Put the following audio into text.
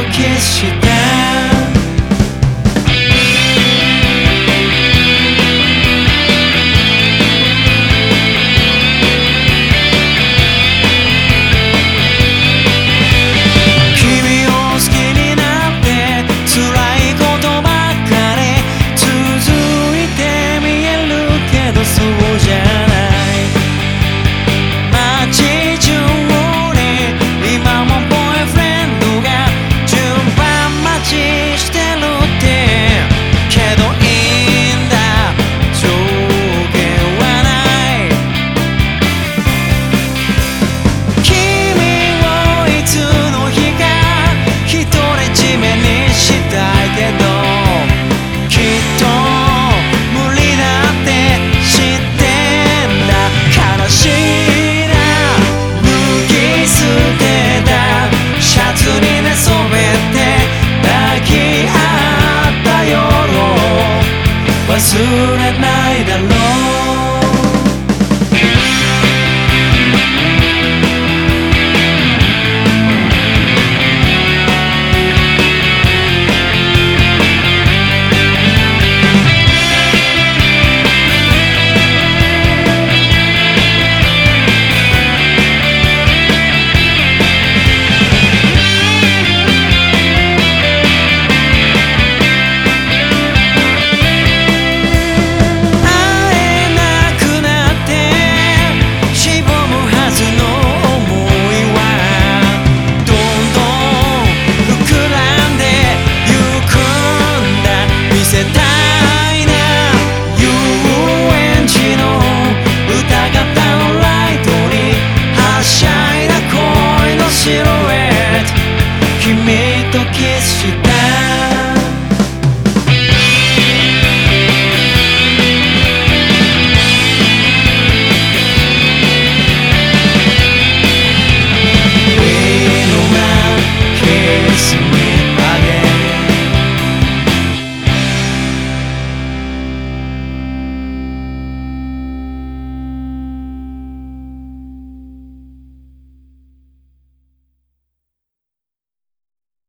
어떻게 忘れないだろう